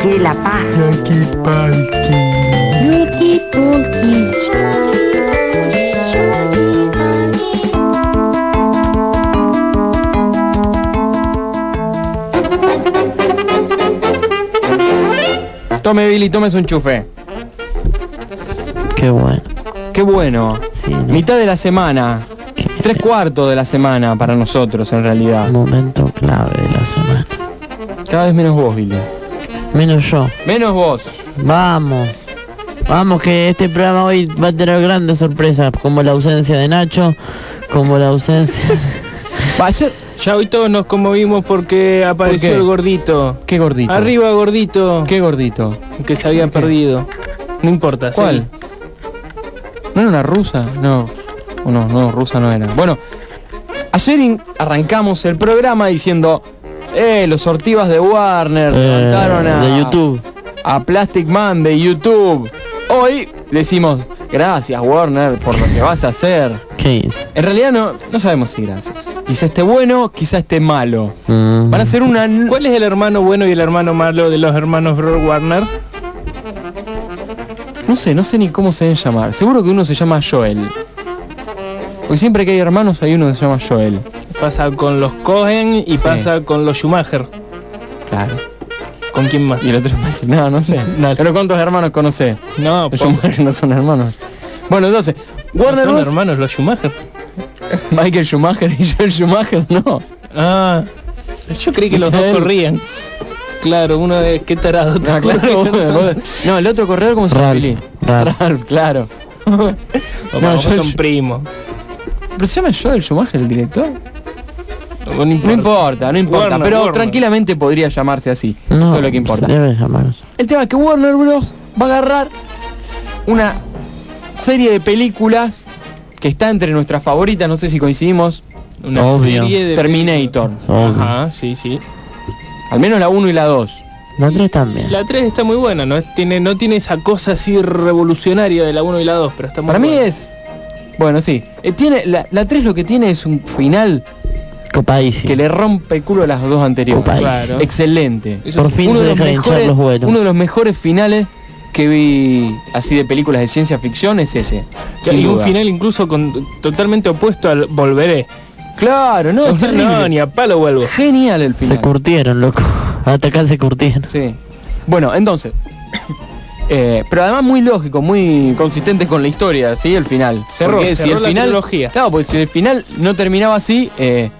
quiere la paz. Yuki Pulki. Tome Billy, tomes un chufe. Qué bueno. Qué bueno. Sí, ¿no? Mitad de la semana. Tres cuartos de la semana para nosotros en realidad. Momento clave de la semana. Cada vez menos vos, Billy. Menos yo. Menos vos. Vamos. Vamos que este programa hoy va a tener grandes sorpresas, como la ausencia de Nacho, como la ausencia... Va a ser... Ya hoy todos nos conmovimos porque apareció el gordito. Qué gordito. Arriba gordito. Qué gordito. Que se habían perdido. No importa. ¿Cuál? ¿No era una rusa? No. No, no, rusa no era. Bueno, ayer arrancamos el programa diciendo, eh, los sortivas de Warner Eh, a... de YouTube. A Plastic Man de YouTube. Hoy decimos, gracias Warner por lo que vas a hacer. ¿Qué hizo? En realidad no, no sabemos si gracias. Quizá esté bueno, quizá esté malo. Mm. Van a hacer una... ¿Cuál es el hermano bueno y el hermano malo de los hermanos Bro- Warner? No sé, no sé ni cómo se deben llamar. Seguro que uno se llama Joel. Porque siempre que hay hermanos hay uno que se llama Joel. Pasa con los Cohen y pasa con los Schumacher. Claro. ¿Con quién más? Y el otro es. No, no sé. Pero ¿cuántos hermanos conoce? No, Los Schumacher no son hermanos. Bueno, entonces, no Warner son Bros. hermanos los Schumacher. Michael Schumacher y Joel Schumacher, no. Ah, yo creí que los dos corrían. Claro, uno de qué tarado. Ah, claro. No, el otro corredor como se llama Ralph. Claro. No, yo- son primos. ¿Pero se llama Joel Schumacher el director? No No importa, no importa. Warner, pero Warner. tranquilamente podría llamarse así. No, Eso es lo que importa. Debe llamarse. El tema es que Warner Bros. va a agarrar una serie de películas que está entre nuestras favoritas, no sé si coincidimos, Una Obvio. serie de Terminator. Obvio. Ajá, sí, sí. Al menos la 1 y la 2. La 3 también. La 3 está muy buena, no Es- tiene no tiene esa cosa así revolucionaria de la 1 y la 2, pero está muy Para mí buena. es... Bueno, sí. Eh, tiene, la, la 3 lo que tiene es un final Copadísimo. que le rompe el culo a las dos anteriores. Claro. Excelente. Eso Por fin uno se de, los deja de hinchar mejores, los vuelos. uno de los mejores finales que vi así de películas de ciencia ficción es ese. Y un final incluso con, totalmente opuesto al volveré. Claro, no, No, ni a palo vuelvo. Genial el final. Se curtieron, loco. Hasta acá se curtieron. Sí. Bueno, entonces. eh, pero además muy lógico, muy consistente con la historia, ¿sí? El final. Cerró, Porque cerró la final, trilogía. Claro, porque si el final no terminaba así, eh,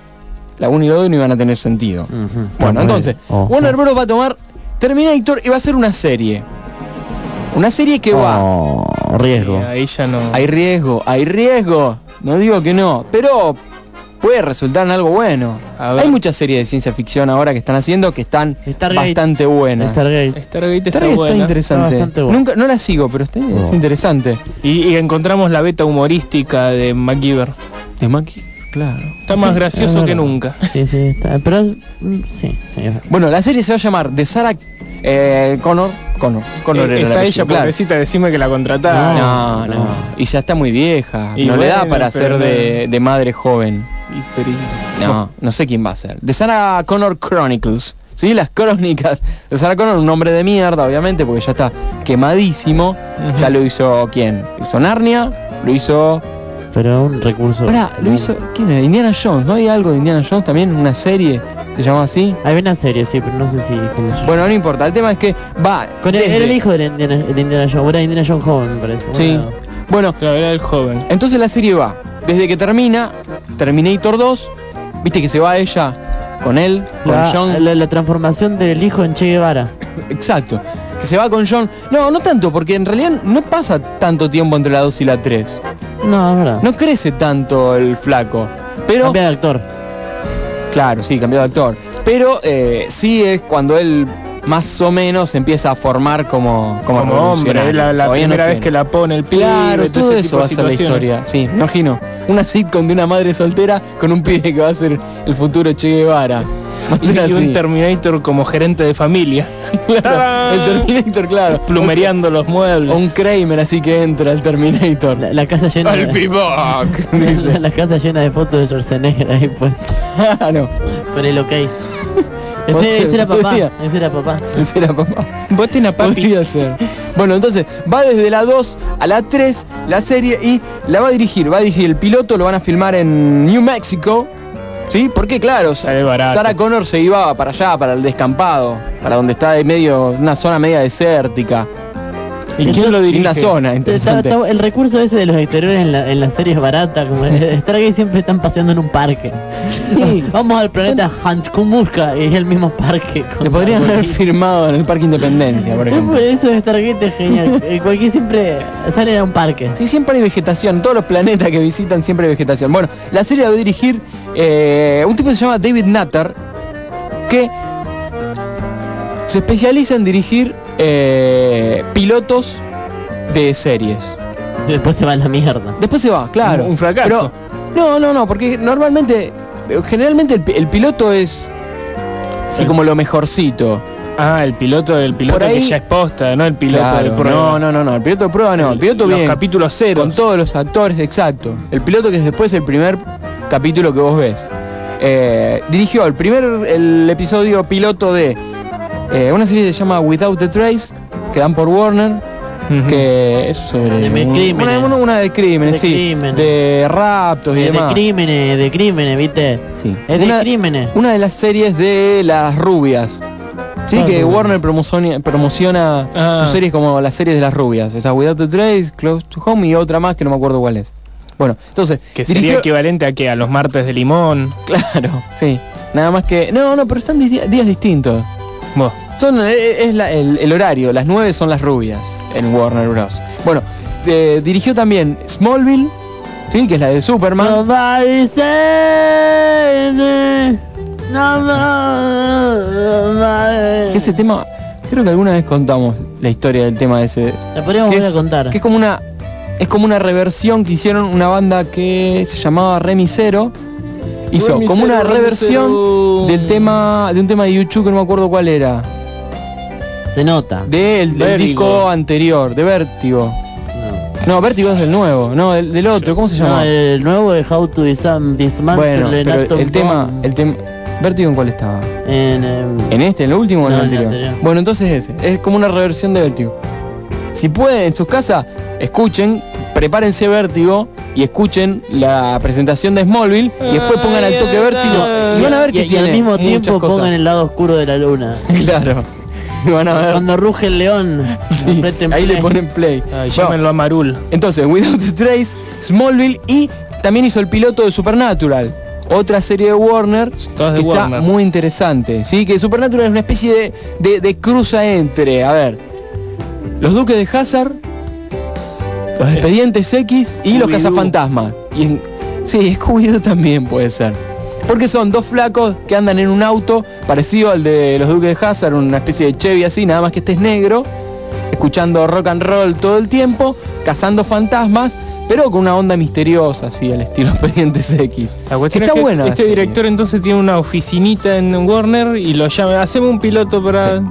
la 1 y la 2 no iban a tener sentido. Bueno, entonces. Ojo. Warner Bros. va a tomar Terminator y va a hacer una serie. Una serie que va. Oh, riesgo. Ahí ya no. Hay riesgo, hay riesgo. No digo que no, pero puede resultar en algo bueno. Hay muchas series de ciencia ficción ahora que están haciendo que están Stargate. bastante buenas. Stargate. Stargate está Stargate está buena. interesante. Está buena. Nunca, no la sigo, pero está, es No. interesante. Y, y encontramos la beta humorística de MacGyver. De Maki, claro. Está más Sí, gracioso es que nunca. Sí, sí, está. Pero mm, sí, verdad. Bueno, la serie se va a llamar de Sarah eh, Connor. Connor. Connor Eh, era el está ella, claro. pobrecita, decime que la contrataba. No, no, no. Y ya está muy vieja. Y no le da para ser de, de madre joven. No, no sé quién va a ser. De Sarah Connor Chronicles. Sí, las crónicas. De Sarah Connor, un nombre de mierda, obviamente, porque ya está quemadísimo. Ya lo hizo quién? Lo hizo Narnia, lo hizo. Pero un recurso. Pará, lo hizo. ¿Quién era? Indiana Jones, ¿no hay algo de Indiana Jones también? ¿Una serie? ¿Se llama así? Hay una serie, sí, pero no sé si. Bueno, no importa. El tema es que va. Con el, desde- era el hijo de Indiana, de Indiana Jones. Era Indiana Jones joven, me parece. Sí. Bueno, Bueno, Claro, era el joven. entonces la serie va. Desde que termina, Terminator 2, viste que se va ella con él, con la, John. la, la transformación del hijo en Che Guevara. Exacto. Que se va con John. No, no tanto, porque en realidad no pasa tanto tiempo entre la 2 y la 3. No, es verdad. No crece tanto el flaco. Pero, Cambia de actor. claro, sí, cambió de actor. Pero eh, sí es cuando él más o menos se empieza a formar como como, Como hombre, la, la no primera vez tiene. que la pone el pibe. Claro, todo ese eso va a ser la historia. Sí, me imagino. Una sitcom de una madre soltera con un pibe que va a ser el futuro Che Guevara. Y, un Terminator como gerente de familia. Claro, el Terminator, claro. Plumereando los muebles. un Kramer así que entra el Terminator. La, la casa llena Al de, la, la casa llena de fotos de Schwarzenegger ahí pues Claro. con el ok. Ese, ese era papá, ese era papá. Ese era papá. Voten a papi. Ser. Bueno, entonces, va desde la 2 a la 3 la serie y la va a dirigir. Va a dirigir el piloto, lo van a filmar en New Mexico. ¿Sí? Porque claro. Sarah Connor se iba para allá, para el descampado, para donde está de medio, una zona media desértica. ¿Y quién lo dirige? Una zona, interesante. el recurso ese de los exteriores en, la, en las series baratas, como Stargate siempre están paseando en un parque. Sí. Vamos al planeta Hanchkumushka y es el mismo parque. Le podrían haber firmado en el Parque Independencia, por Es ejemplo. por eso Stargate es genial. Eh, Cualquier siempre sale a un parque. Sí, siempre hay vegetación. Todos los planetas que visitan siempre hay vegetación. Bueno, la serie la va a dirigir eh, un tipo que se llama David Nutter, que se especializa en dirigir eh, pilotos de series. Después se va a la mierda. Después se va, claro. Un- un fracaso. Pero- no, no, no, porque normalmente, generalmente el, pi- el piloto es así El- como lo mejorcito. Ah, el piloto del piloto ahí- que ya es posta, no el piloto Claro, de prueba. No, no, no, no, el piloto de prueba no, el piloto Los bien. capítulos ceros. Con todos los actores, exacto. El piloto que es después el primer capítulo que vos ves. Eh, dirigió el primer el episodio piloto de eh, una serie que se llama Without the Trace, que dan por Warner, Ujú. que es sobre De un- crímenes. Una, de crímenes, De sí, crímenes. de raptos y Es de demás. crímenes, de crímenes, ¿viste? Sí. Es de crímenes. Una de las series de las rubias. Sí, Ah, que. Warner promociona, promociona Ah. sus series como las series de las rubias. Está Without the Trace, Close to Home y otra más que no me acuerdo cuál es. Bueno, entonces, Que sería dirigió- equivalente a que a los martes de limón. Claro, sí. Nada más que... No, no, pero están días distintos. Buah. Son, eh, es la- el, el horario, las 9 son las rubias en Warner Bros. Bueno, eh, dirigió también Smallville, sí, que es la de Superman. Save. Nobody. Que ese tema, creo que alguna vez contamos la historia del tema de ese. La podríamos volver a contar. Que es como una es como una reversión que hicieron una banda que se llamaba Remisero. Hizo Remisero, como una reversión Remisero. del tema de un tema de YouTube que no me acuerdo cuál era. Se nota. Del, del disco anterior, de Vértigo. No. No, Vértigo es del nuevo, no, del, del otro, ¿cómo se No, llama? el nuevo de How to Dismantle bueno, pero el tema, el tema, ¿Vértigo en cuál estaba? en, ¿En este, en el último o en No, el en el anterior? anterior. Bueno, entonces ese, es como una reversión de Vértigo. Si pueden en sus casas, escuchen, prepárense Vértigo y escuchen la presentación de Smallville y después pongan al toque Vértigo y van a ver y, que y tiene al mismo tiempo cosas. pongan el lado oscuro de la luna. Claro. Y van a ver. Cuando ruge el león, Sí, ahí le ponen play. Ay, Bueno, llámenlo a Marul. Entonces, Without the Trace, Smallville y también hizo el piloto de Supernatural. Otra serie de Warner Todas de está Warner. muy interesante. Sí, que Supernatural es una especie de, de, de cruza entre, a ver, los Duques de Hazard, los Expedientes X y los. Cazafantasmas. Y en- sí, Scooby-Doo también puede ser. Porque son dos flacos que andan en un auto parecido al de los Duques de Hazard, una especie de Chevy así, nada más que este es negro, escuchando rock and roll todo el tiempo, cazando fantasmas, pero con una onda misteriosa, así, al estilo Expedientes X. La cuestión Está es que buena este serie. director entonces tiene una oficinita en Warner y lo llama, hacemos un piloto para...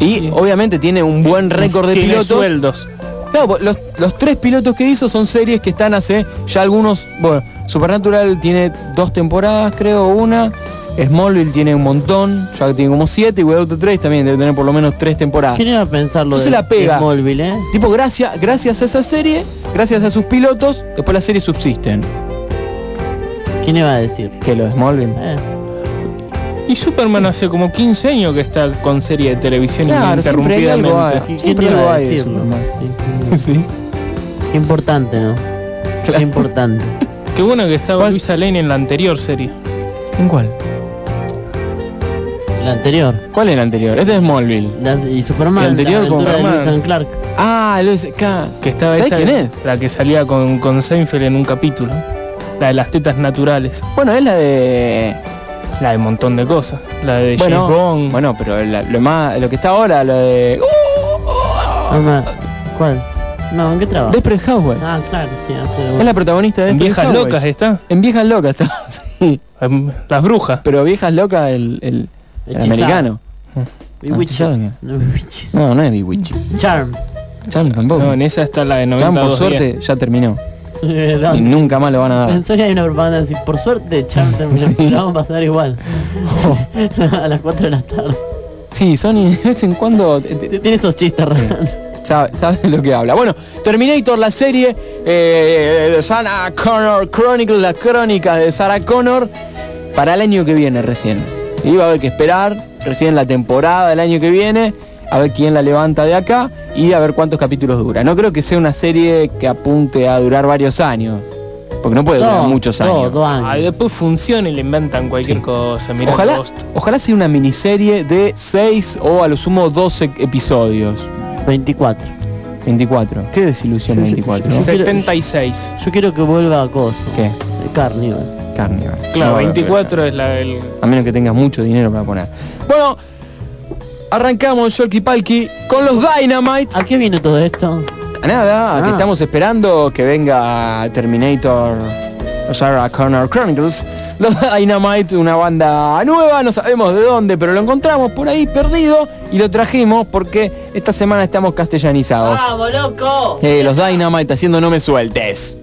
Y Sí. obviamente tiene un buen récord de Tiene pilotos. sueldos. Claro, pues, los, los tres pilotos que hizo son series que están hace ya algunos. Bueno, Supernatural tiene dos temporadas, creo, una. Smallville tiene un montón, ya tiene como siete. Y Without the Trace también debe tener por lo menos tres temporadas. ¿Quién iba a pensarlo de, se la pega. Smallville, eh? Tipo, gracias, gracias a esa serie, gracias a sus pilotos, después las series subsisten. ¿Quién iba a decir? Que lo de Smallville. Eh, Y Superman hace como 15 años que está con serie de televisión Claro, siempre hay algo ininterrumpidamente. hay. ¿Quién Siempre iba algo hay de? Superman. Sí. Qué importante, ¿no? Claro. Qué importante. Qué bueno que estaba ¿Cuál? Luisa Lane en la anterior serie. ¿En cuál? El anterior. ¿Cuál es el anterior? Este es Smallville. La- y Superman, El anterior la con de and Clark. Ah, es acá. Que estaba ¿Sabés esa, quién es? La que salía con, con Seinfeld en un capítulo. La de las tetas naturales. Bueno, es la de La de un montón de cosas. La de bueno, James Bond. bueno, pero la- lo más, lo que está ahora, lo de No me- ¿Cuál? No, ¿en qué trabaja? Desperate Housewives. Ah, claro, sí, hace... Es la protagonista de en Viejas Housewives. Locas está. En Viejas Locas está. sí. En Las Brujas. Pero Viejas Locas el, el, el americano. Bewitched. Ah, ¿sí No. No, no es Bewitched. Charm. Charm tampoco. No, en esa está la de Charm por 92 suerte ya terminó. Y nunca más lo van a dar. En Sony hay una propaganda así, por suerte, Charter, lo vamos a pasar igual. a las 4 de la tarde. Sí, Sony de vez en cuando Tiene esos chistes raros. sabe, sabe de lo que habla. Bueno, Terminator, la serie, eh, Sarah Connor Chronicles, la crónica de Sarah Connor, para el año que viene recién. Va a haber que esperar recién la temporada del año que viene, a ver quién la levanta de acá y a ver cuántos capítulos dura. No creo que sea una serie que apunte a durar varios años, porque no puede durar muchos dos, años. dos años. Ay, después funciona y le inventan cualquier Sí. cosa. Mira Ojalá, ojalá sea una miniserie de 6 o a lo sumo 12 episodios. 24. 24. Qué desilusión Yo- yo- 24. yo- ¿no? 76. Yo quiero que vuelva a Coso. ¿Qué? Carnival. Carnival. Claro, No, 24 es la el A menos que tengas mucho dinero para poner. Bueno, arrancamos Yolki Palki con los Dynamite. ¿A qué viene todo esto? A nada, que Ah. estamos esperando que venga Terminator Sarah Connor Chronicles. Los Dynamite, una banda nueva, no sabemos de dónde, pero lo encontramos por ahí perdido y lo trajimos porque esta semana estamos castellanizados. ¡Vamos, loco! Eh, los Dynamite haciendo no me sueltes.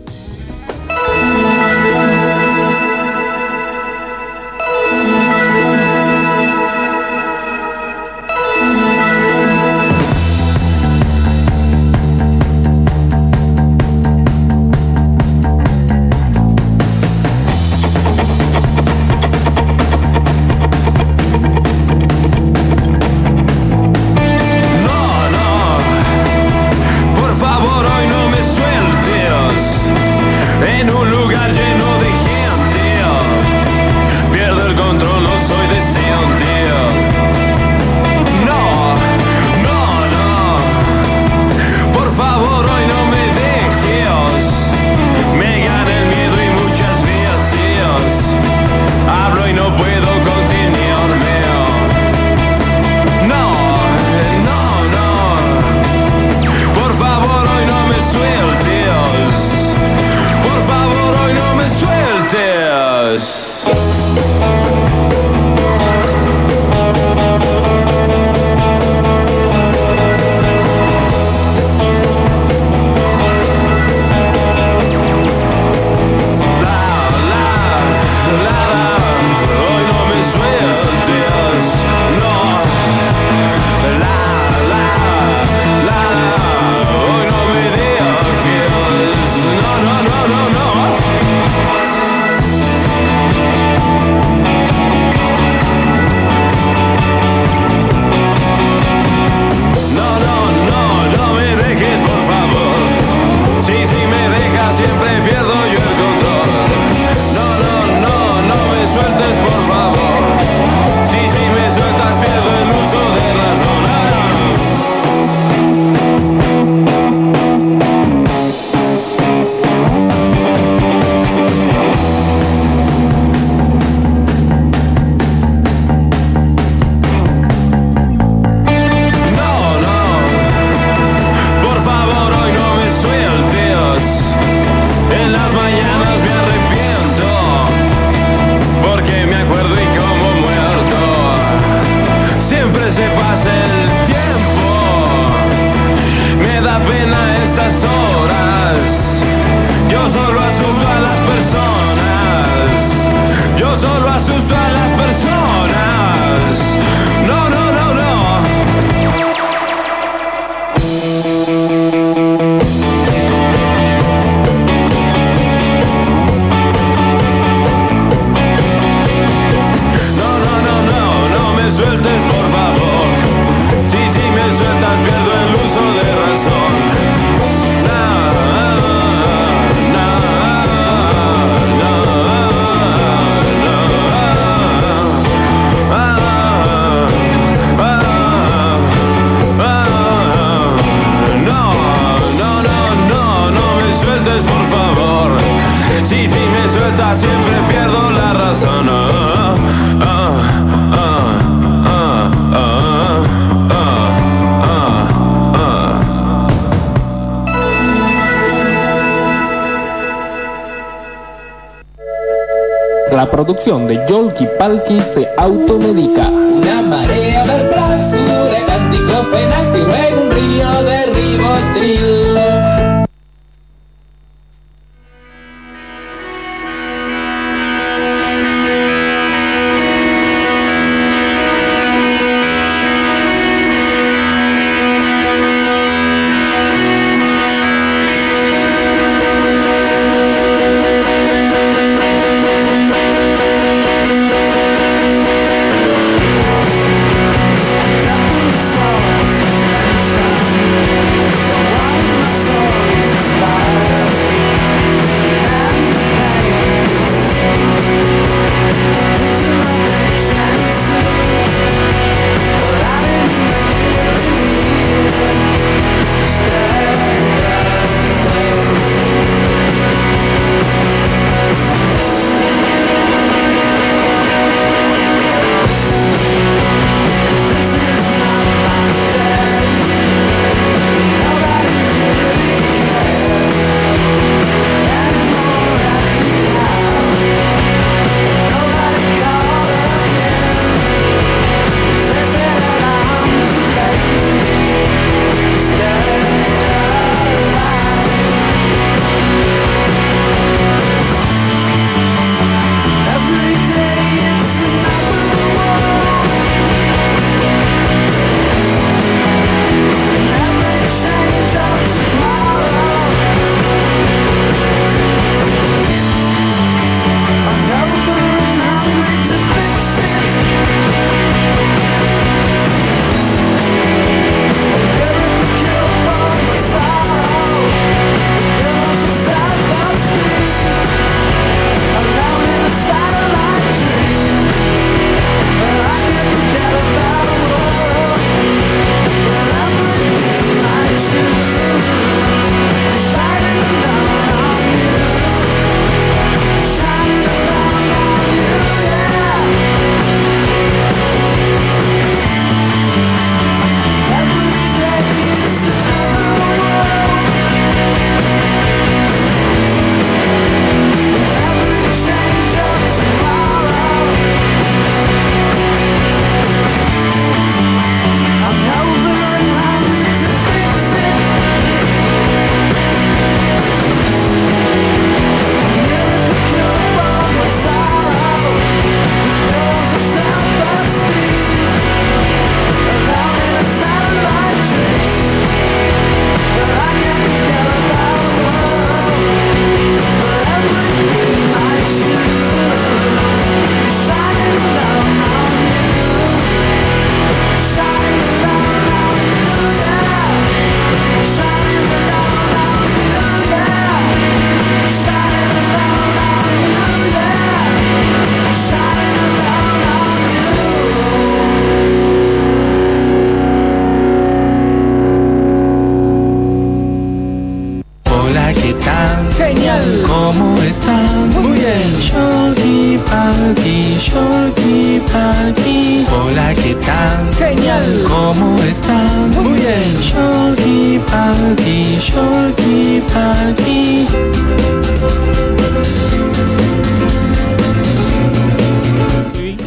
La producción de Yolki Palki se automedica. Una marea de Plaxura, diclofenac y un río de ribotril.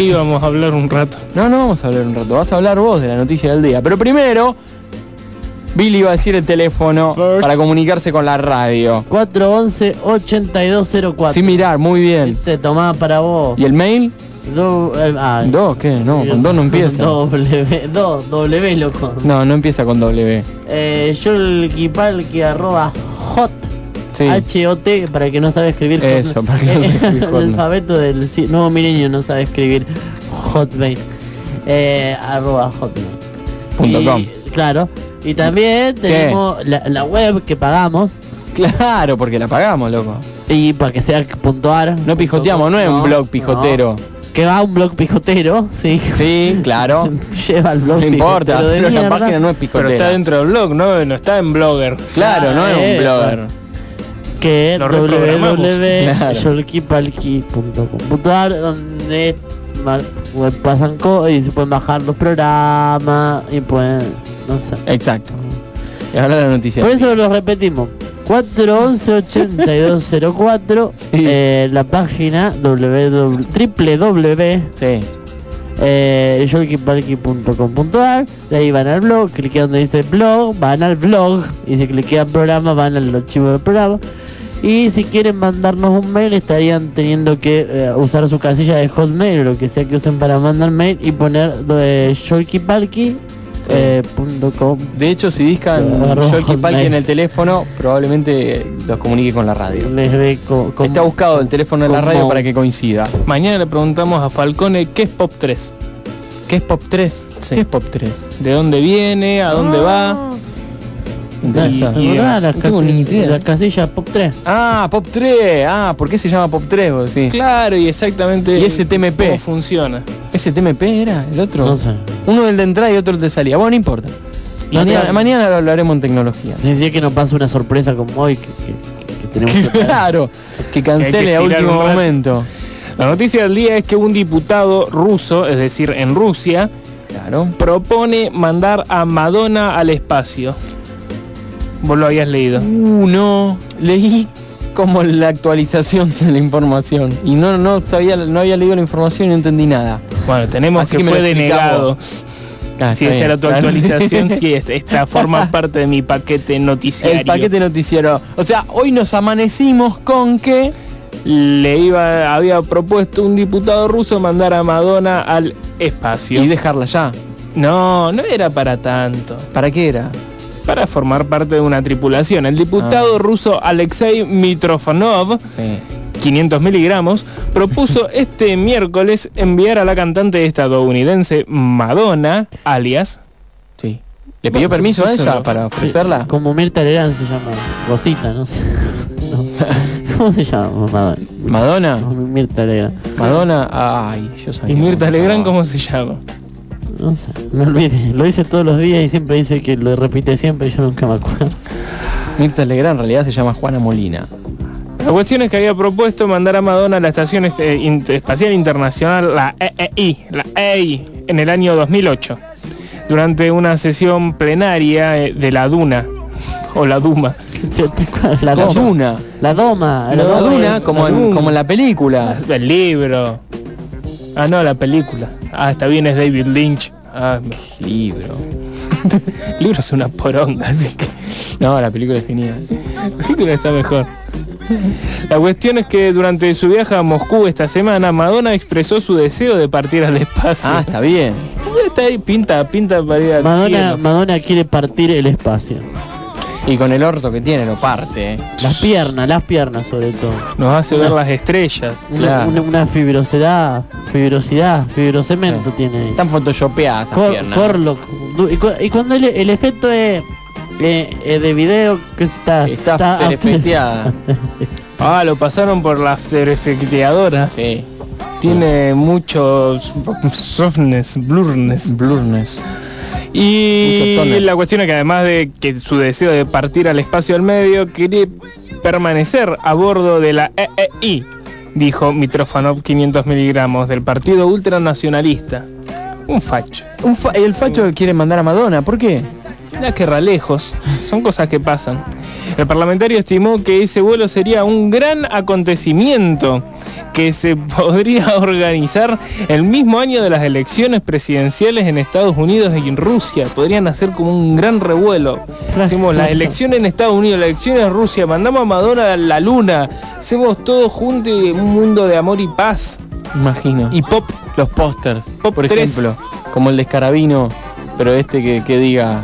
Y vamos a hablar un rato. No, no vamos a hablar un rato. Vas a hablar vos de la noticia del día. Pero primero, Billy va a decir el teléfono First. para comunicarse con la radio. 411-8204. Sin mirar, muy bien. Te tomaba para vos. ¿Y el mail? Do- eh, ah, ¿Dos? ¿Qué? No, con dos no empieza. W, do, W, loco. No, no empieza con W. Eh, yolkipalki arroba hot. Sí. H-O-T, para el que no sabe escribir Eso, para el que no sabe escribir el alfabeto del nuevo milenio no sabe escribir hotmail. Eh, arroba hotmail. Punto Y- com. Claro. Y también tenemos la, la web que pagamos. Claro, porque la pagamos, loco. Y para que sea puntuar. No pijoteamos, no es un blog pijotero. Que va a un blog pijotero, sí. Sí, claro. Lleva el blog No importa, pero la página no es Pero está pijotera. dentro del blog, ¿no? No está en Blogger. Claro, no es Eh, un blogger. Que es www.yolkipalki.ar donde pasan cosas y se pueden bajar los programas y pueden no sé Exacto. Y ahora la noticia. por eso lo repetimos 411-8204 Sí. eh, la página www www Sí. Eh, de ahí van al blog, cliquean donde dice blog, van al blog y si cliquean programa van al archivo del programa. Y si quieren mandarnos un mail estarían teniendo que eh, usar su casilla de hotmail o lo que sea que usen para mandar mail y poner eh, eh, punto com. De hecho, si discan Palki hotmail. en el teléfono, probablemente los comunique con la radio. les ve co- como- Está buscado el teléfono de la radio para que coincida. Mañana le preguntamos a Falcone qué es Pop 3. ¿Qué es Pop 3? Sí. ¿Qué es Pop 3? ¿De dónde viene? ¿A dónde va? Interesante. y ¿Recordás demás. las No tengo ni casillas- idea. la casilla pop 3 Ah, Pop 3. Ah, ¿por qué se llama Pop 3? vos decís? Claro, y exactamente ¿Y ese TMP? cómo funciona. ¿Ese TMP era el otro? no sé Uno el de entrada y otro el de salida. Bueno, no importa. Y Mañana, lo hablaremos en tecnología. si sí, que nos pasa una sorpresa como hoy que, que- que tenemos. Claro, que cancele que a último momento. La noticia del día es que un diputado ruso, es decir, en Rusia, Claro. propone mandar a Madonna al espacio. Vos lo habías leído. Uno, leí como la actualización de la información y no no sabía no había leído la información y no entendí nada. Bueno, tenemos Así que, que fue denegado. Ah, si esa era tu actualización, sí, esta, esta forma parte de mi paquete noticiario. El paquete noticiero. O sea, hoy nos amanecimos con que Le iba, había propuesto un diputado ruso mandar a Madonna al espacio. y dejarla ya. No, no era para tanto. ¿Para qué era? Para formar parte de una tripulación. El diputado Ah. ruso Alexei Mitrofanov, Sí. 500 miligramos, propuso este miércoles enviar a la cantante estadounidense Madonna, alias, Sí. ¿Le pidió Bueno, permiso a ella para ofrecerla? Como Mirta Legrand se llama. Rosita, no sé. No. ¿Cómo se llama? Madonna. Madonna. Mirta Legrand. Madonna. Ay, yo sabía. y Mirta Legrand. ¿cómo se llama? No sé. Me olvidé. Lo dice todos los días y siempre dice que lo repite siempre y yo nunca me acuerdo. Mirta Legrand en realidad se llama Juana Molina. La cuestión es que había propuesto mandar a Madonna a la Estación este, in- Espacial Internacional, la EEI, la EI, en el año 2008, durante una sesión plenaria eh, de la Duna, o la Duma. La. Duna. La doma. La doma. Duna, como en, como en la película. El libro. Ah, no, la película. Ah, está bien, es David Lynch. Ah, Libro. el libro es una poronga, así que No, la película es genial. la película está mejor. La cuestión es que durante su viaje a Moscú esta semana, Madonna expresó su deseo de partir al espacio. Ah, está bien. Está ahí, pinta, pinta para ir al Madonna, cielo. Madonna quiere partir el espacio. Y con el orto que tiene lo parte, eh. Las piernas, las piernas sobre todo. Nos hace ver las estrellas. Una, Claro. una, una fibrosidad, fibrosidad, fibrocemento Sí. tiene ahí. Están photoshopeadas esas Cor- piernas. Corlock. Y, cu- y cuando el, el efecto es eh, eh, de video que está Está afterefecteada. Ah, lo pasaron por la afterefecteadora. Sí. Tiene muchos softness, blurriness. Blurnes. Y la cuestión es que además de que su deseo de partir al espacio al medio, quiere permanecer a bordo de la EEI, dijo Mitrofanov 500 miligramos del partido ultranacionalista. Un facho. Un fa- el facho que quiere mandar a Madonna, ¿por qué? Mira que ralejos. Son cosas que pasan. El parlamentario estimó que ese vuelo sería un gran acontecimiento que se podría organizar el mismo año de las elecciones presidenciales en Estados Unidos y en Rusia. Podrían hacer como un gran revuelo. Hacemos las elecciones en Estados Unidos, las elecciones en Rusia, mandamos a Madonna a la luna, hacemos todo junto y un mundo de amor y paz. Imagino. Y pop, los pósters, Pop por 3. ejemplo, como el de Escarabino, pero este que, que diga,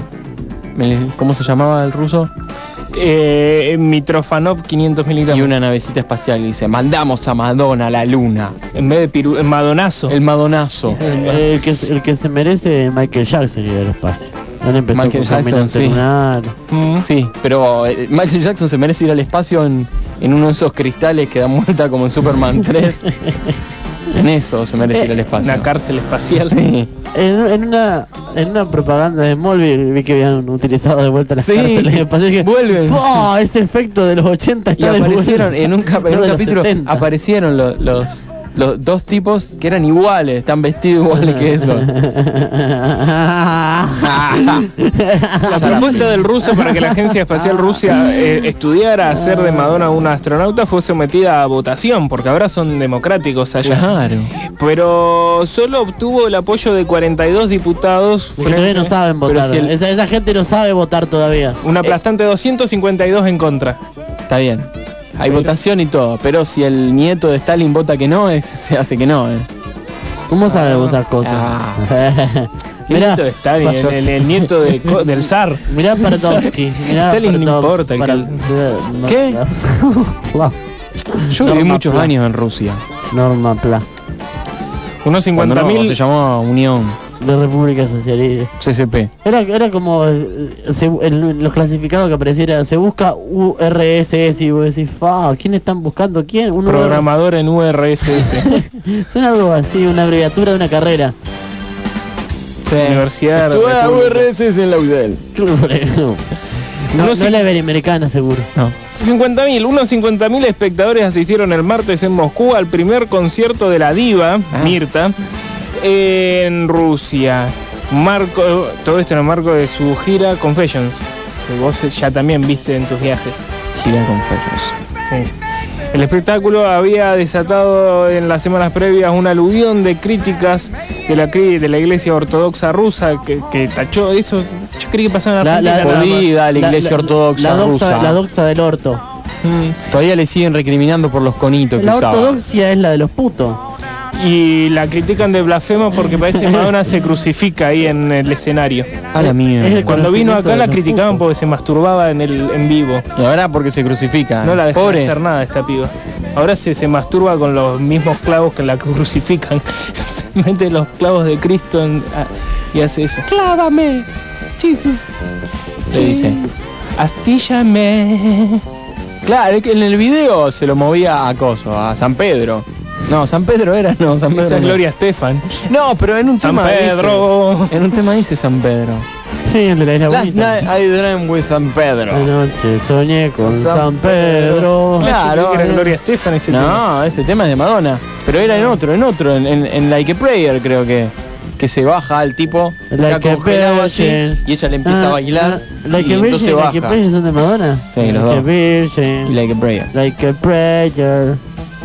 ¿cómo se llamaba el ruso? Eh, Mitrofanov 500 Y miligramos. una navecita espacial y dice, mandamos a Madonna a la luna. En vez de piru el madonazo. El Madonazo. El, el que, el que se merece Michael Jackson ir al espacio. Empezó Michael Jackson, sí. Mm. Sí, pero eh, Michael Jackson se merece ir al espacio en, en uno de esos cristales que da vuelta como en Superman 3. en eso se merece ir al espacio. Una cárcel espacial. Sí. En, en una en una propaganda de Smallville vi que habían utilizado de vuelta las Sí, cárceles que vuelven. ¡Oh! ese efecto de los 80 Y aparecieron, en un, cap- en No, un capítulo 70. aparecieron lo- los, los dos tipos que eran iguales, están vestidos iguales que eso. La propuesta del ruso para que la Agencia Espacial Rusia eh, estudiara hacer de Madonna una astronauta fue sometida a votación, porque ahora son democráticos allá. Claro. Pero solo obtuvo el apoyo de 42 diputados. Porque todavía no saben votar. si el- esa, esa gente no sabe votar todavía. Una aplastante 252 en contra. Está bien. Hay votación y todo, pero si el nieto de Stalin vota que no, es- se hace que no. eh. ¿Cómo sabe esas cosas? Ah. Mirá, nieto de Stalin, el, el- el nieto de del zar. mirá Paratovsky. Mirá Stalin no importa, el para- cal- ¿Qué? Wow. Yo viví muchos Pla. años en Rusia. Norma Pla, Unos Cuando no, 50.000 se llamó Unión de República Socialista. CCP. Era, era como eh, se- el- los clasificados que apareciera, se busca URSS y vos decís, fa, ¿quién están buscando? ¿Quién? Un programador en URSS. Suena algo así, una abreviatura de una carrera. Universidad Estuve a República. URSS en la UDEL. No, No no la Iberoamericana seguro. No. 50.000, unos 50.000 espectadores asistieron el martes en Moscú al primer concierto de la diva, Ah. Mirta, en Rusia. Marco, todo esto en el marco de su gira Confessions, que vos ya también viste en tus viajes. Gira Confessions. Sí. El espectáculo había desatado en las semanas previas un aluvión de críticas de la, de la iglesia ortodoxa rusa que, que tachó eso. Yo creí que pasaba La- la- la iglesia ortodoxa la doxa, rusa. La doxa del orto. Mm. Todavía le siguen recriminando por los conitos que La usaba. ortodoxia es la de los putos. Y la critican de blasfema porque parece que Madonna se crucifica ahí en el escenario. A la mierda. Cuando vino acá la criticaban porque se masturbaba en el en vivo. Y ahora porque se crucifica. No la dejan Pobre. hacer nada esta piba. Ahora se, se masturba con los mismos clavos que la crucifican. se mete los clavos de Cristo en- a- y hace eso. ¡Clávame! Jesus. Se dice. Astíllame. Claro, es que en el video se lo movía a Coso, a San Pedro. No, San Pedro era, no, San Pedro. Esa no. Gloria Estefan. No, pero en un San tema Pedro. dice- en un tema dice San Pedro. Sí, el de la isla Last bonita. night I dreamed with San Pedro. Anoche soñé con San San Pedro. Claro, que era. Gloria Estefan ese tema. No, ese tema es de Madonna. Pero era en otro, en otro, en, en- en Like a Prayer creo que. Que se baja al tipo, Like está a congelado así, Virgin. y ella le empieza a Ah, bailar ah, y entonces Virgin, Like a baja. Prayer son de Madonna. Sí, los dos. Like a Prayer. like a prayer.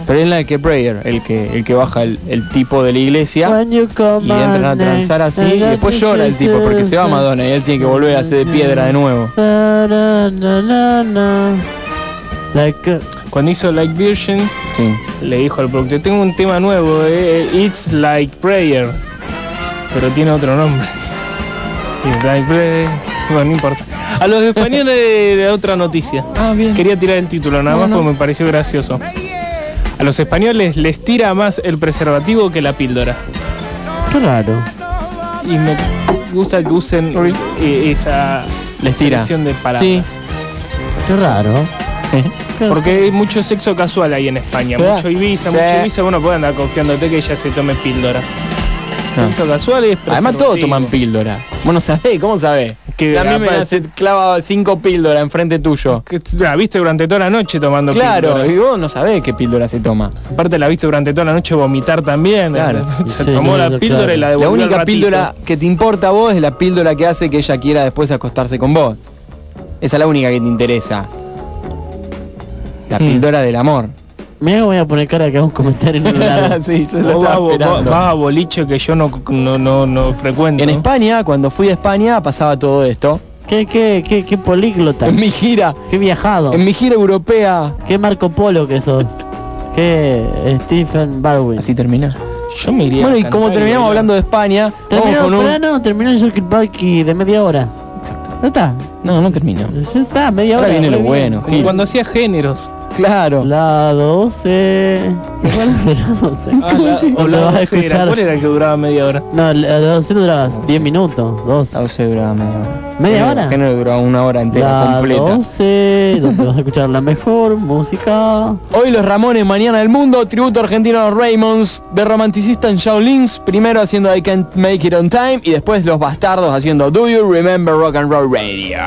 Pero es Like a Prayer, el que, el que baja el, el tipo de la iglesia y entran a transar name, así y después llora el tipo porque se va Madonna y él tiene que volver a hacer de piedra de nuevo. A- Cuando hizo Like Virgin, Sí. le dijo al productor, tengo un tema nuevo, eh, It's Like Prayer, pero tiene otro nombre. It's Like Prayer, bueno, no importa. A los españoles de, de otra noticia. Ah, bien. Quería tirar el título nada más Bueno. porque me pareció gracioso. A los españoles les tira más el preservativo que la píldora. Qué raro. Y me gusta que usen eh, esa Les tira. de palabras. Sí. Qué raro. Porque hay mucho sexo casual ahí en España, Claro. mucho Ibiza, Sí. mucho Ibiza, bueno, puede andar confiándote que ella se tome píldoras. No. Sexo casual es Además todos toman píldora. Vos no sabés, ¿cómo sabés? Que a mí me hace- clava cinco píldoras enfrente tuyo. que la viste durante toda la noche tomando Claro, píldoras. y vos no sabés qué píldora se toma. Aparte la viste durante toda la noche vomitar también. Claro. Se Sí, tomó no, la píldora claro. y la La devolvió al única ratito. píldora que te importa a vos es la píldora que hace que ella quiera después acostarse con vos. Esa es la única que te interesa. La Hmm. píldora del amor. Que voy a poner cara que hago un comentario en un lado. sí, yo lo Vos estaba vas, vos- esperando. vas a boliche que yo no, no, no, no frecuento. En España, cuando fui a España, pasaba todo esto. ¿Qué, qué, qué, qué políglota? En mi gira, ¿Qué viajado? en mi gira europea. ¿Qué Marco Polo que sos? ¿Qué Stephen Barwin? Así termina. Yo me iría Bueno, y como terminamos hablando de España, Terminó, con un... no, terminó el Circuit y de media hora. Exacto. ¿No está? No, no terminó. Ya está, media Ahora hora. viene lo bien. bueno. Como cuando hacía géneros. Claro. La 12. ¿Te acuerdas de la 12? Ah, la- o la vas a 12 era. ¿Cuál era el que duraba media hora? No, la la 12 duraba 10 minutos, 12. La 12 duraba media hora. ¿Media hora? Género duraba una hora entera, La completa. 12, donde vas a escuchar la mejor música. Hoy los Ramones, mañana el mundo, tributo argentino a los Raymonds, de romanticista en Shaolins, primero haciendo I Can't Make It On Time y después los bastardos haciendo Do You Remember Rock and Roll Radio.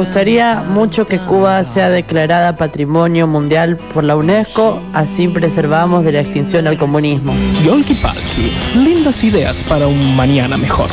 Gustaría mucho que Cuba sea declarada Patrimonio Mundial por la UNESCO, así preservamos de la extinción al comunismo. Yolki Palki. Lindas ideas para un mañana mejor.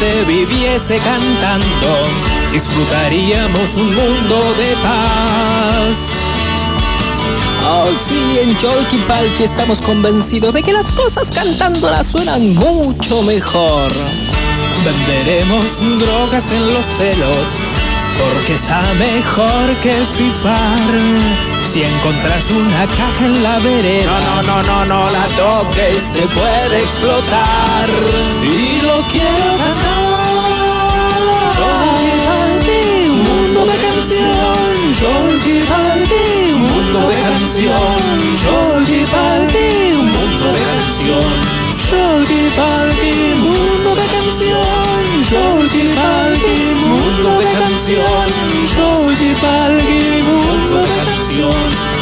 Gente viviese cantando, disfrutaríamos un mundo de paz. Oh, sí, en Palki estamos convencidos de que las cosas cantándolas suenan mucho mejor. Venderemos drogas en los celos, porque está mejor que pipar. Si encontras una caja en la vereda, No, no, no, no, no la toques, se puede explotar. Y lo quiero ganar. Jolky Palki, un mundo de canción. Jolky Palki, un mundo de canción. Jolky Palki, un mundo de canción. Jolky Palki, mundo de canción. Jolky Palki, mundo de canción. Jolky Palki, mundo de canción. Dios.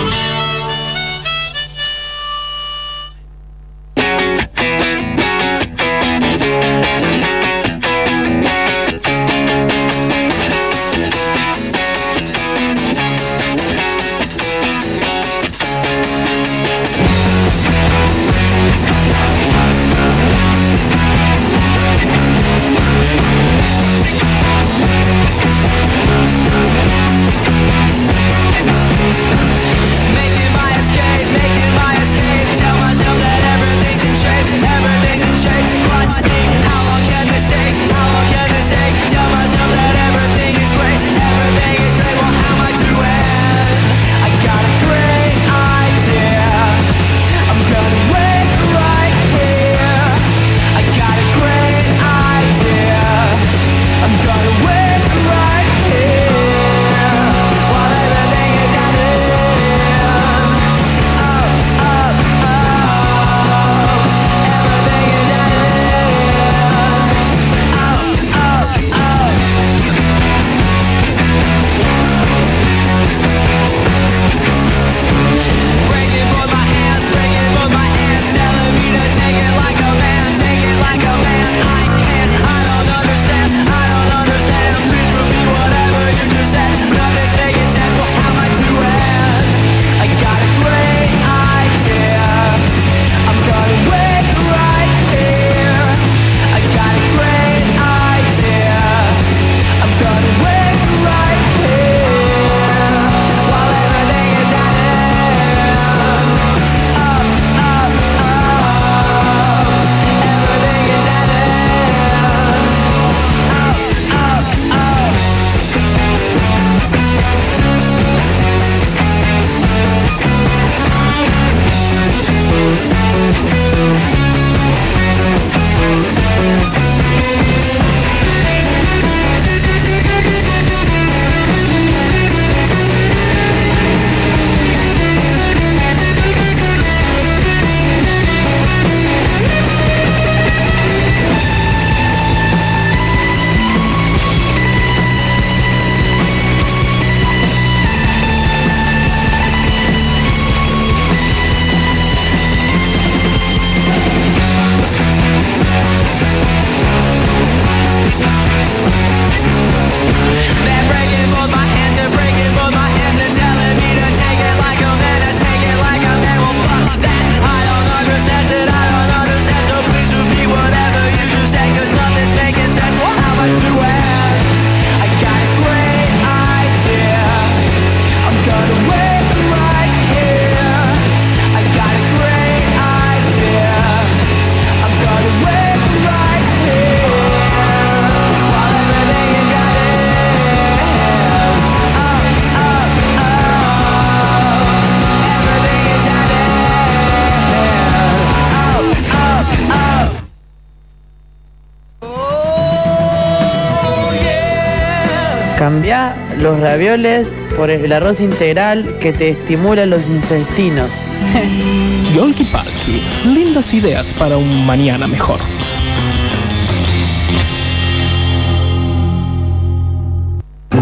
Los ravioles por el arroz integral que te estimula los intestinos. Yolki Palki, lindas ideas para un mañana mejor.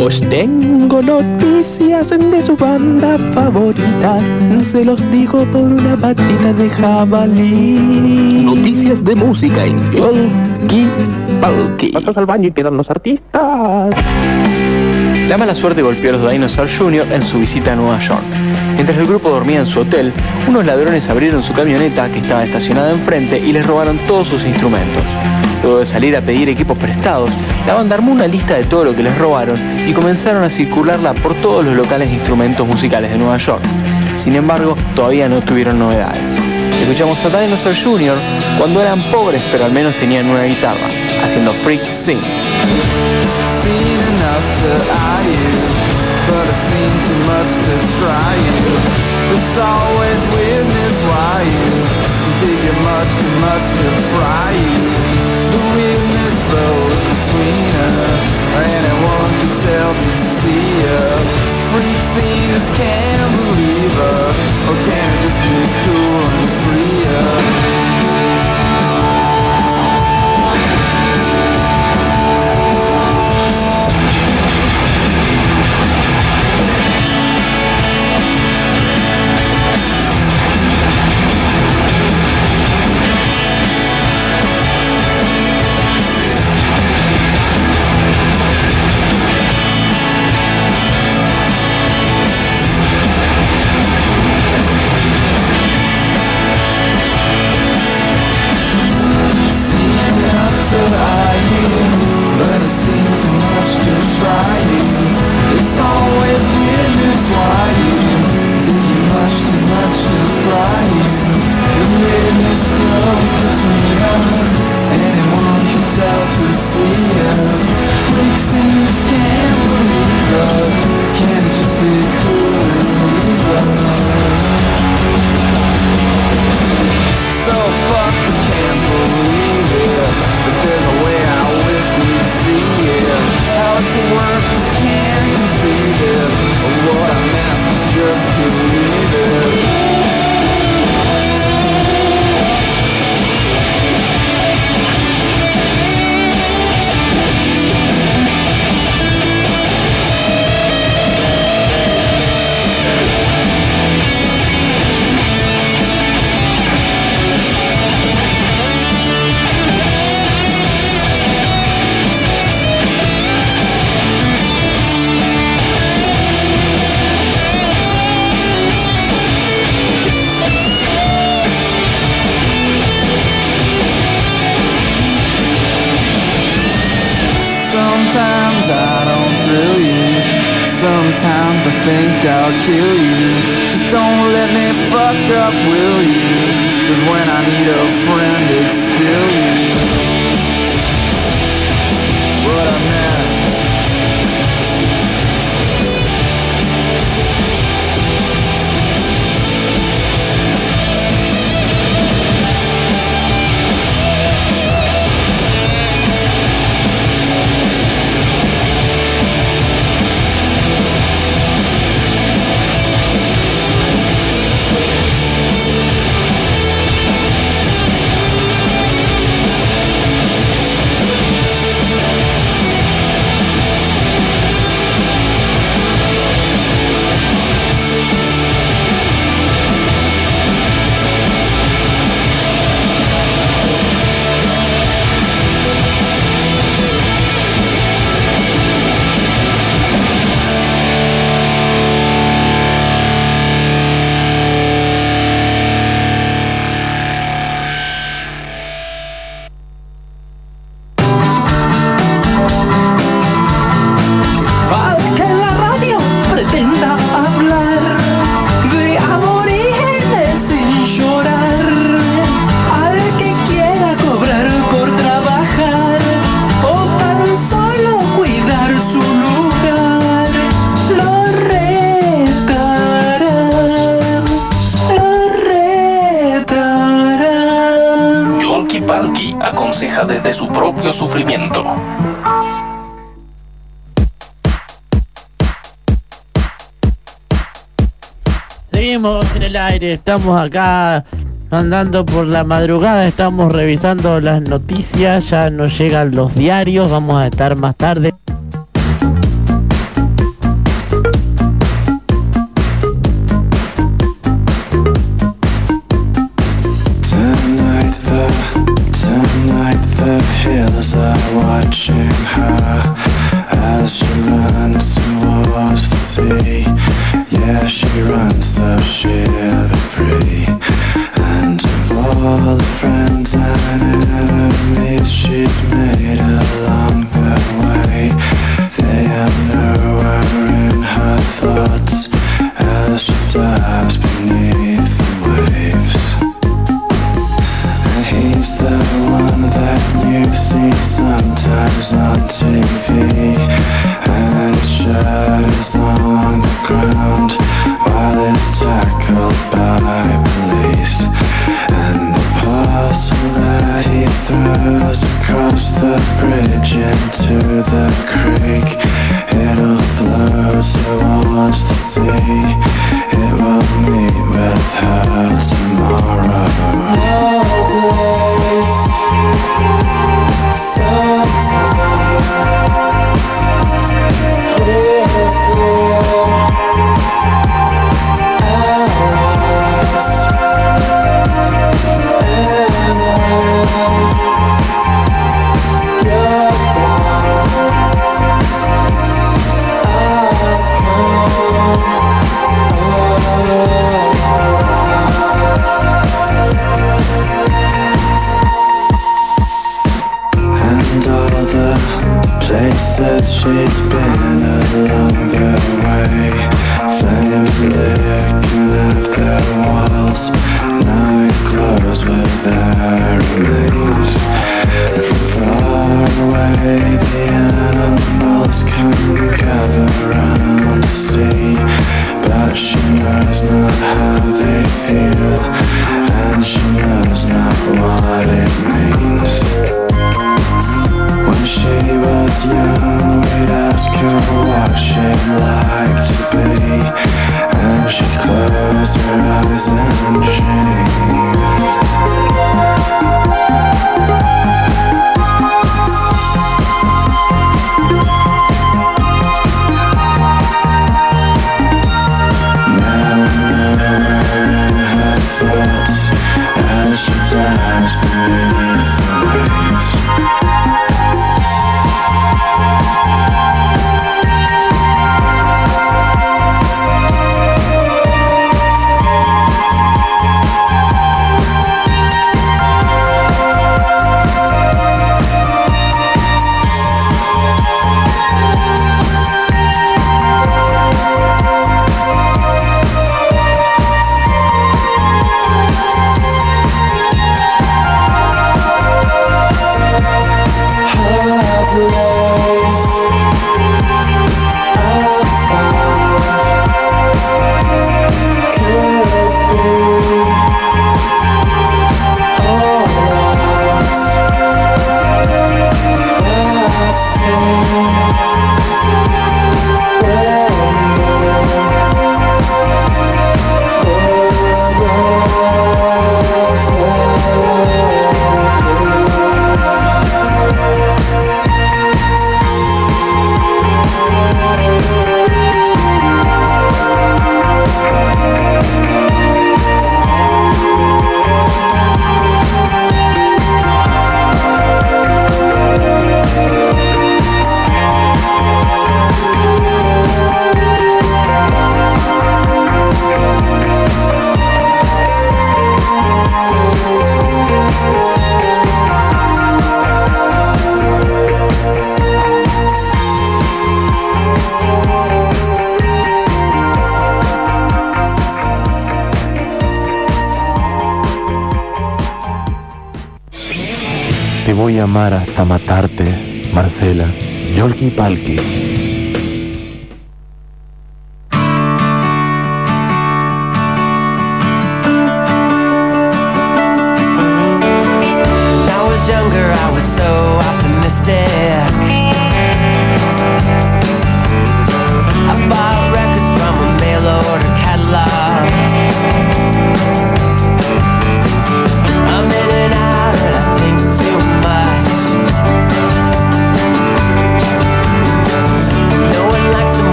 Os tengo noticias de su banda favorita, se los digo por una patita de jabalí. Noticias de música en Yolki Palki. Pasas al baño y quedan los artistas. La mala suerte golpeó a los Dinosaur Jr. en su visita a Nueva York. Mientras el grupo dormía en su hotel, unos ladrones abrieron su camioneta que estaba estacionada enfrente y les robaron todos sus instrumentos. Luego de salir a pedir equipos prestados, la banda armó una lista de todo lo que les robaron y comenzaron a circularla por todos los locales de instrumentos musicales de Nueva York. Sin embargo, todavía no tuvieron novedades. Escuchamos a Dinosaur Jr. cuando eran pobres pero al menos tenían una guitarra, haciendo Freak Sing. Enough to eye you, but I've seen too much to try you. It's always weirdness why you think it much too much to fry you. The weirdness flows between us, anyone can tell to see us. Freak fiends can't believe us, or can it just be cool and free us? Estamos acá andando por la madrugada, estamos revisando las noticias, ya nos llegan los diarios, vamos a estar más tarde. The creek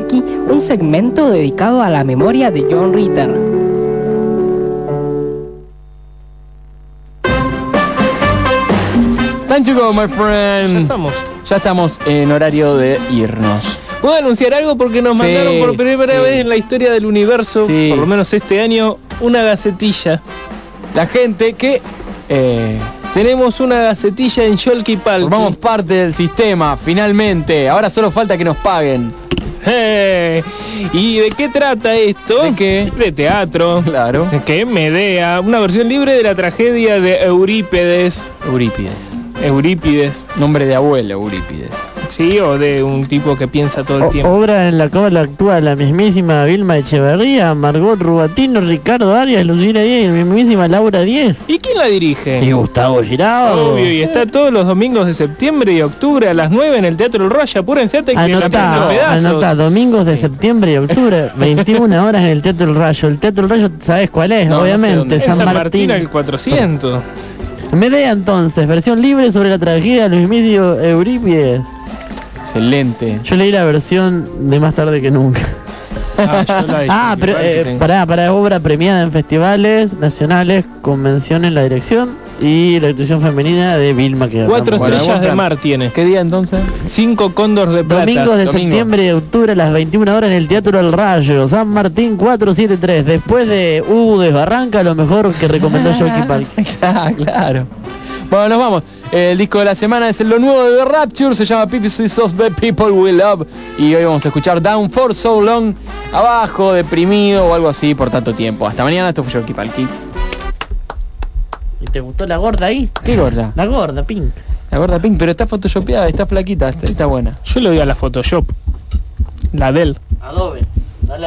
Un segmento dedicado a la memoria de John Ritter. Time to go, my friend. Ya estamos. Ya estamos en horario de irnos. ¿Puedo anunciar algo? Porque nos Sí, mandaron por primera sí. vez en la historia del universo, Sí. por lo menos este año, una gacetilla. La gente que eh, Tenemos una gacetilla en Yolki Palki. formamos parte del sistema, finalmente. Ahora solo falta que nos paguen. ¿Y de qué trata esto? ¿De qué? De teatro. Claro. Que Medea, una versión libre de la tragedia de Eurípedes. Eurípides. Eurípides, Nombre de abuelo, Eurípides. Sí, o de un tipo que piensa todo el O- tiempo. obra en la cual actúa la mismísima Vilma Echeverría, Margot Rubatino, Ricardo Arias, Lucina Díez y la mismísima Laura Díez. ¿Y quién la dirige? Y Gustavo Girao. Obvio, y está todos los domingos de septiembre y octubre a las 9 en el Teatro El Roya. Apúrense que la Anotá, anotá, domingos de septiembre y octubre, 21 horas en el Teatro El Rayo. El Teatro El Rayo, ¿sabes cuál es? No, no sé Obviamente. En San, Martín. al 400. Medea entonces, versión libre sobre la tragedia de Luis Misio Eurípides. Excelente. Yo leí la versión de más tarde que nunca. Ah, yo la Ah, pero eh, tengo. pará, pará, obra premiada en festivales nacionales, convención en la dirección y la actuación femenina de Vilma que Cuatro hablamos. Bueno, estrellas de mar tiene. ¿Qué día entonces? Cinco cóndor de plata. Domingos de domingo. septiembre y octubre a las 21 horas en el Teatro El Rayo, San Martín 473. Después de Hugo Desbarranca, lo mejor que recomendó Joaquín Palki. Ah, claro. Bueno, nos vamos. El disco de la semana es lo nuevo de The Rapture, se llama People of the People We Love y hoy vamos a escuchar Down for So Long, abajo, deprimido o algo así por tanto tiempo. Hasta mañana, esto fue Yorkie Palki. ¿Y te gustó la gorda ahí? ¿Qué gorda? La gorda, Pink. La gorda Pink, pero está photoshopeada, está flaquita, está, está buena. Yo le doy a la Photoshop. La del. Adobe. Dale.